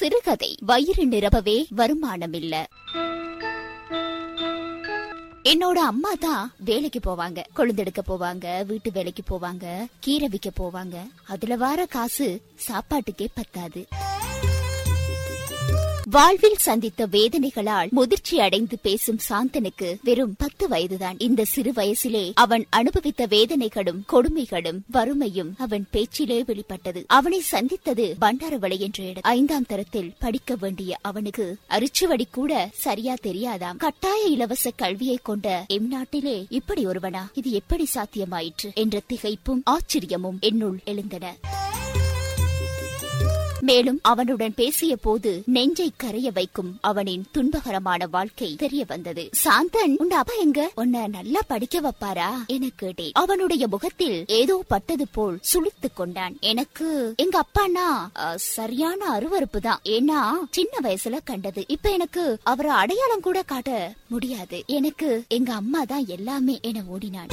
சிறுகதை வயிறு நிரப்பவே வருமானம் இல்ல என்னோட அம்மா தான் வேலைக்கு போவாங்க. கொழுந்தெடுக்க போவாங்க வீட்டு வேலைக்கு போவாங்க கீரை விக்க போவாங்க. அதுல வர காசு சாப்பாட்டுக்கே பத்தாது. வாழ்வில் சந்தித்த வேதனைகளால் முதிர்ச்சி அடைந்து பேசும் சாந்தனுக்கு வெறும் பத்து வயதுதான். இந்த சிறு வயசிலே அவன் அனுபவித்த வேதனைகளும் கொடுமைகளும் வறுமையும் அவன் பேச்சிலே வெளிப்பட்டது. அவனை சந்தித்தது பண்டாரவளை என்ற இடம். ஐந்தாம் தரத்தில் படிக்க வேண்டிய அவனுக்கு அரிச்சுவடி கூட சரியா தெரியாதாம். கட்டாய இலவச கல்வியை கொண்ட எம் நாட்டிலே இப்படி ஒருவனா? இது எப்படி சாத்தியமாயிற்று? என்ற திகைப்பும் ஆச்சரியமும் என்னுள் எழுந்தன. மேலும் அவனுடன் பேசிய போது நெஞ்சை கரைய வைக்கும் அவனின் துன்பகரமான வாழ்க்கை தெரிய வந்தது சாந்தன் உன் அப்பா எங்க? உன்னை நல்லா படிக்க வைப்பாரா? என கேட்டேன். அவனுடைய முகத்தில் ஏதோ பட்டது போல் சுழித்து கொண்டான். எனக்கு எங்க அப்பானா அஹ், சரியான அருவருப்பு தான். ஏன்னா சின்ன வயசுல கண்டது. இப்ப எனக்கு அவரை அடையாளம் கூட காட்ட முடியாது. எனக்கு எங்க அம்மா தான் எல்லாமே என ஓடினான்.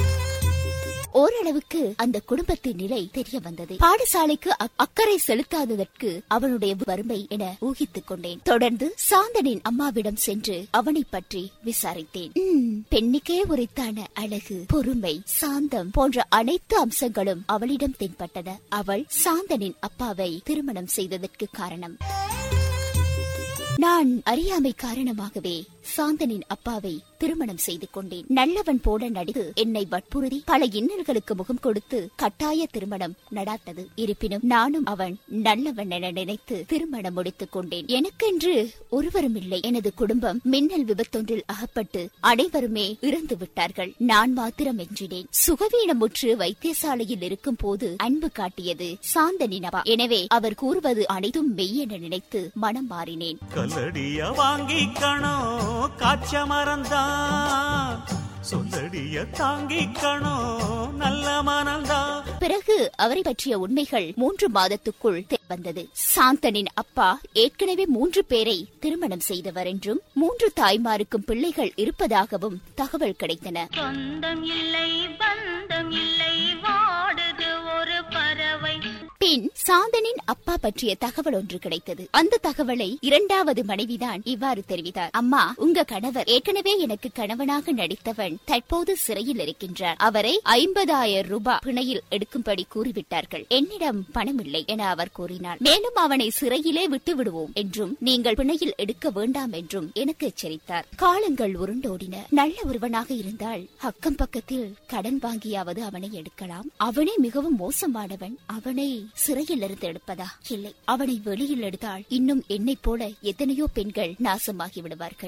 ஓரளவுக்கு அந்த குடும்பத்தின் நிலை தெரிய வந்தது. பாடசாலைக்கு அக்- அக்கறை செலுத்தாததற்கு அவனுடைய வறுமை என ஊகித்துக் கொண்டேன். தொடர்ந்து சாந்தனின் அம்மாவிடம் சென்று அவனை பற்றி விசாரித்தேன். "ம், பெண்ணுக்கே உரைத்தான அழகு பொறுமை சாந்தம் போன்ற அனைத்து அம்சங்களும் அவளிடம் தென்பட்டன. அவள் சாந்தனின் அப்பாவை திருமணம் செய்ததற்கு காரணம். நான் அறியாமை காரணமாகவே சாந்தனின் அப்பாவை திருமணம் செய்து கொண்டேன். நல்லவன் போல நடித்து என்னை வற்புறுதி பல இன்னல்களுக்கு முகம் கொடுத்து கட்டாய திருமணம் நடாத்தது. இருப்பினும் நானும் அவன் நல்லவன் என நினைத்து திருமணம் முடித்துக் கொண்டேன். எனக்கென்று ஒருவரும் இல்லை. எனது குடும்பம் மின்னல் விபத்தொன்றில் அகப்பட்டு அனைவருமே இறந்து விட்டார்கள். நான் மாத்திரம் எஞ்சினேன். சுகவீனமுற்று வைத்தியசாலையில் இருக்கும் போது அன்பு காட்டியது சாந்தனின் அப்பா. எனவே அவர் கூறுவது அனைத்தும் மெய்யென நினைத்து மனம் மாறினேன். வாங்கிக்கணும் காய்ச்ச மறந்தான் சொல்லடிய தாங்கிக்கணும் நல்ல மனம்தான் பிறகு அவரை பற்றிய உண்மைகள் மூன்று மாதத்துக்குள் வந்தது. சாந்தனின் அப்பா ஏற்கனவே மூன்று பேரை திருமணம் செய்தவர் என்றும் மூன்று தாய்மாருக்கும் பிள்ளைகள் இருப்பதாகவும் தகவல் கிடைத்தன. சொந்தம் இல்லை சாந்தனின் அப்பா பற்றிய தகவல் ஒன்று கிடைத்தது. அந்த தகவலை இரண்டாவது மனைவிதான் இவ்வாறு தெரிவித்தார். அம்மா உங்க கணவர் ஏற்கனவே எனக்கு கணவனாக நடித்தவன் தற்போது சிறையில் இருக்கின்றார். அவரை ஐம்பதாயிரம் ரூபாய் பிணையில் எடுக்கும்படி கூறிவிட்டார்கள். என்னிடம் பணம் இல்லை என அவர் கூறினார். மேலும் அவனை சிறையிலே விட்டு விடுவோம் என்றும் நீங்கள் பிணையில் எடுக்க வேண்டாம் என்றும் எனக்கு எச்சரித்தார். காலங்கள் உருண்டோடின. நல்ல ஒருவனாக இருந்தால் அக்கம் பக்கத்தில் கடன் வாங்கியாவது அவனை எடுக்கலாம். அவனே மிகவும் மோசமானவன். அவனை சிறையில் இருந்து எடுப்பதா? இல்லை. அவனை வெளியில் எடுத்தால் இன்னும் என்னைப் போல எத்தனையோ பெண்கள் நாசமாகி விடுவார்கள்.